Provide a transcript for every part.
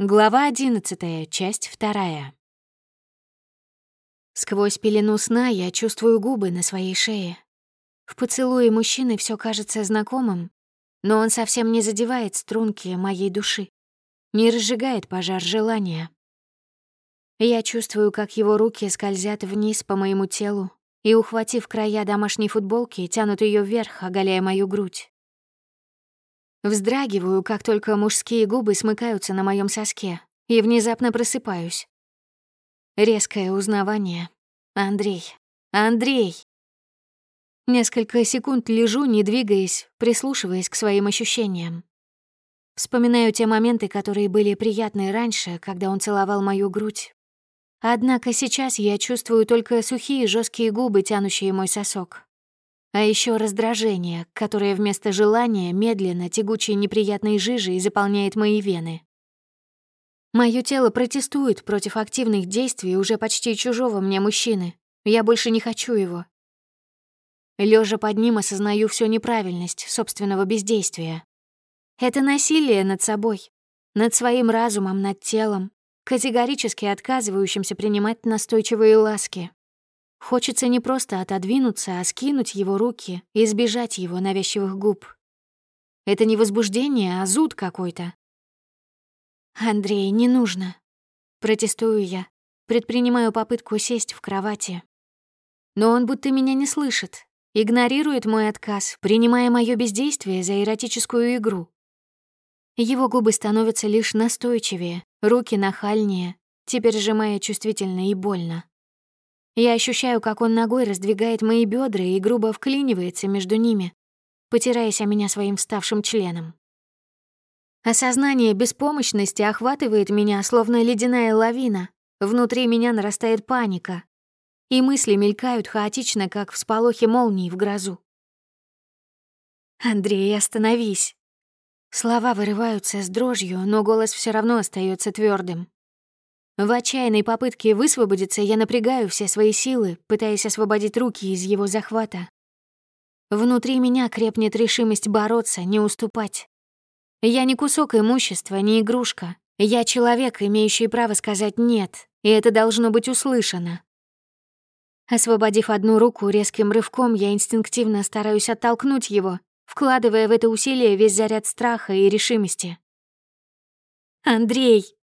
Глава одиннадцатая, часть вторая. Сквозь пелену сна я чувствую губы на своей шее. В поцелуе мужчины все кажется знакомым, но он совсем не задевает струнки моей души, не разжигает пожар желания. Я чувствую, как его руки скользят вниз по моему телу и, ухватив края домашней футболки, тянут ее вверх, оголяя мою грудь. Вздрагиваю, как только мужские губы смыкаются на моем соске, и внезапно просыпаюсь. Резкое узнавание. Андрей. Андрей. Несколько секунд лежу, не двигаясь, прислушиваясь к своим ощущениям. Вспоминаю те моменты, которые были приятны раньше, когда он целовал мою грудь. Однако сейчас я чувствую только сухие жесткие губы, тянущие мой сосок. А еще раздражение, которое вместо желания медленно тягучей неприятной жижей заполняет мои вены. Мое тело протестует против активных действий уже почти чужого мне мужчины. Я больше не хочу его. Лежа под ним, осознаю всю неправильность собственного бездействия. Это насилие над собой, над своим разумом, над телом, категорически отказывающимся принимать настойчивые ласки. Хочется не просто отодвинуться, а скинуть его руки и избежать его навязчивых губ. Это не возбуждение, а зуд какой-то. «Андрей, не нужно». Протестую я. Предпринимаю попытку сесть в кровати. Но он будто меня не слышит. Игнорирует мой отказ, принимая мое бездействие за эротическую игру. Его губы становятся лишь настойчивее, руки нахальнее, теперь сжимая чувствительно и больно. Я ощущаю, как он ногой раздвигает мои бедра и грубо вклинивается между ними, потираясь о меня своим ставшим членом. Осознание беспомощности охватывает меня, словно ледяная лавина. Внутри меня нарастает паника, и мысли мелькают хаотично, как всполохи молнии в грозу. «Андрей, остановись!» Слова вырываются с дрожью, но голос все равно остается твердым. В отчаянной попытке высвободиться я напрягаю все свои силы, пытаясь освободить руки из его захвата. Внутри меня крепнет решимость бороться, не уступать. Я не кусок имущества, не игрушка. Я человек, имеющий право сказать «нет», и это должно быть услышано. Освободив одну руку резким рывком, я инстинктивно стараюсь оттолкнуть его, вкладывая в это усилие весь заряд страха и решимости. «Андрей!»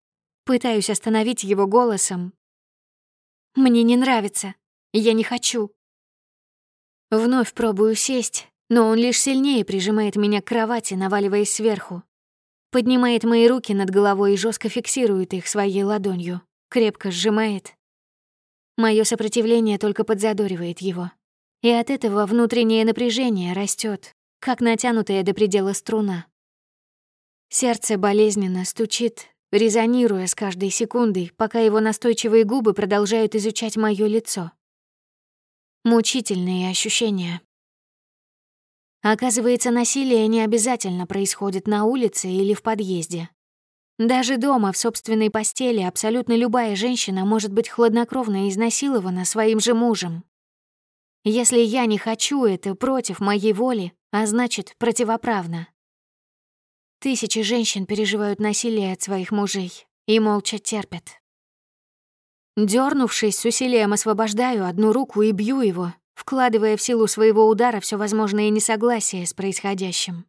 Пытаюсь остановить его голосом. «Мне не нравится. Я не хочу». Вновь пробую сесть, но он лишь сильнее прижимает меня к кровати, наваливаясь сверху. Поднимает мои руки над головой и жестко фиксирует их своей ладонью, крепко сжимает. Мое сопротивление только подзадоривает его. И от этого внутреннее напряжение растет, как натянутая до предела струна. Сердце болезненно стучит, резонируя с каждой секундой, пока его настойчивые губы продолжают изучать моё лицо. Мучительные ощущения. Оказывается, насилие не обязательно происходит на улице или в подъезде. Даже дома, в собственной постели, абсолютно любая женщина может быть хладнокровно изнасилована своим же мужем. Если я не хочу это против моей воли, а значит, противоправно. Тысячи женщин переживают насилие от своих мужей и молча терпят. Дернувшись, с усилием освобождаю одну руку и бью его, вкладывая в силу своего удара все возможное несогласие с происходящим.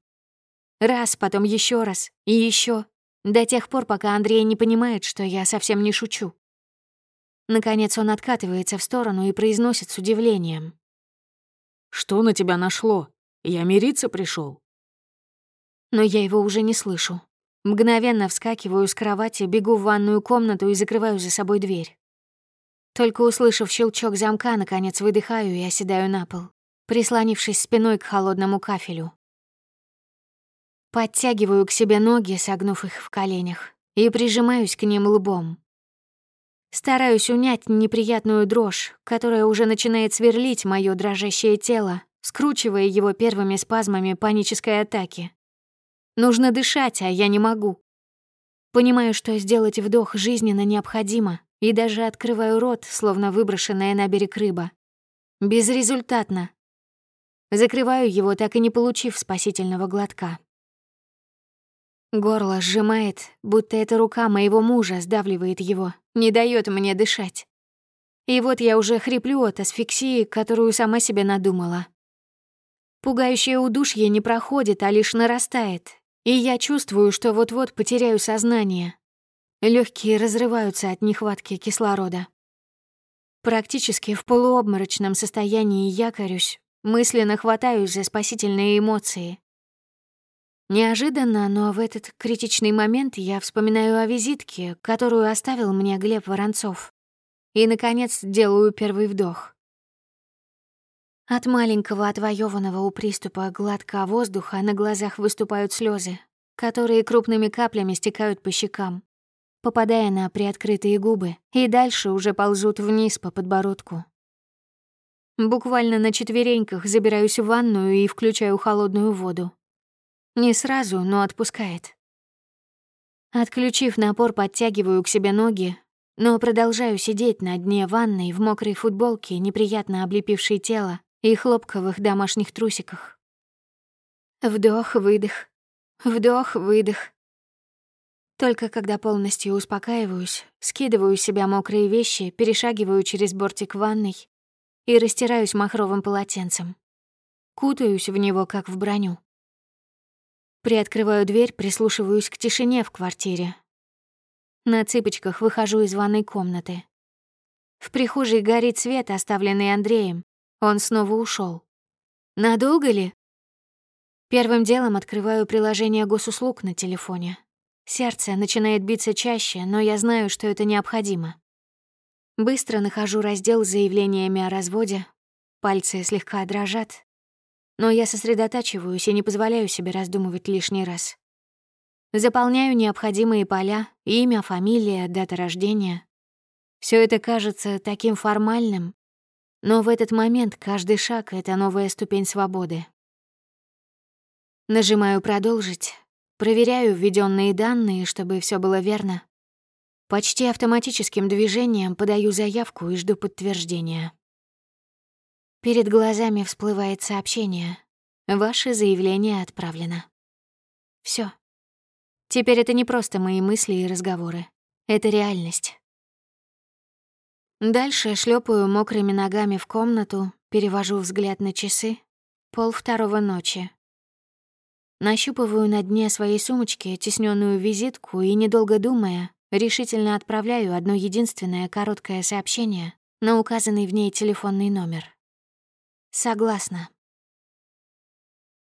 Раз, потом еще раз и еще, до тех пор, пока Андрей не понимает, что я совсем не шучу. Наконец он откатывается в сторону и произносит с удивлением. «Что на тебя нашло? Я мириться пришел но я его уже не слышу. Мгновенно вскакиваю с кровати, бегу в ванную комнату и закрываю за собой дверь. Только услышав щелчок замка, наконец выдыхаю и оседаю на пол, прислонившись спиной к холодному кафелю. Подтягиваю к себе ноги, согнув их в коленях, и прижимаюсь к ним лбом. Стараюсь унять неприятную дрожь, которая уже начинает сверлить моё дрожащее тело, скручивая его первыми спазмами панической атаки. Нужно дышать, а я не могу. Понимаю, что сделать вдох жизненно необходимо, и даже открываю рот, словно выброшенная на берег рыба. Безрезультатно. Закрываю его, так и не получив спасительного глотка. Горло сжимает, будто эта рука моего мужа сдавливает его, не дает мне дышать. И вот я уже хриплю от асфиксии, которую сама себе надумала. Пугающее удушье не проходит, а лишь нарастает, и я чувствую, что вот-вот потеряю сознание. Легкие разрываются от нехватки кислорода. Практически в полуобморочном состоянии якорюсь, мысленно хватаюсь за спасительные эмоции. Неожиданно, но в этот критичный момент я вспоминаю о визитке, которую оставил мне Глеб Воронцов. И, наконец, делаю первый вдох. От маленького отвоеванного у приступа гладкого воздуха на глазах выступают слезы, которые крупными каплями стекают по щекам, попадая на приоткрытые губы, и дальше уже ползут вниз по подбородку. Буквально на четвереньках забираюсь в ванную и включаю холодную воду. Не сразу, но отпускает. Отключив напор, подтягиваю к себе ноги, но продолжаю сидеть на дне ванной в мокрой футболке, неприятно облепившей тело, и хлопковых домашних трусиках. Вдох-выдох, вдох-выдох. Только когда полностью успокаиваюсь, скидываю с себя мокрые вещи, перешагиваю через бортик ванной и растираюсь махровым полотенцем. Кутаюсь в него, как в броню. Приоткрываю дверь, прислушиваюсь к тишине в квартире. На цыпочках выхожу из ванной комнаты. В прихожей горит свет, оставленный Андреем, он снова ушел. Надолго ли? Первым делом открываю приложение госуслуг на телефоне. Сердце начинает биться чаще, но я знаю, что это необходимо. Быстро нахожу раздел с заявлениями о разводе. Пальцы слегка дрожат. Но я сосредотачиваюсь и не позволяю себе раздумывать лишний раз. Заполняю необходимые поля, имя, фамилия, дата рождения. Все это кажется таким формальным, но в этот момент каждый шаг — это новая ступень свободы. Нажимаю «Продолжить», проверяю введенные данные, чтобы все было верно. Почти автоматическим движением подаю заявку и жду подтверждения. Перед глазами всплывает сообщение. Ваше заявление отправлено. Все. Теперь это не просто мои мысли и разговоры. Это реальность. Дальше шлепаю мокрыми ногами в комнату, перевожу взгляд на часы. Пол второго ночи. Нащупываю на дне своей сумочки тесненную визитку и, недолго думая, решительно отправляю одно единственное короткое сообщение на указанный в ней телефонный номер. Согласна.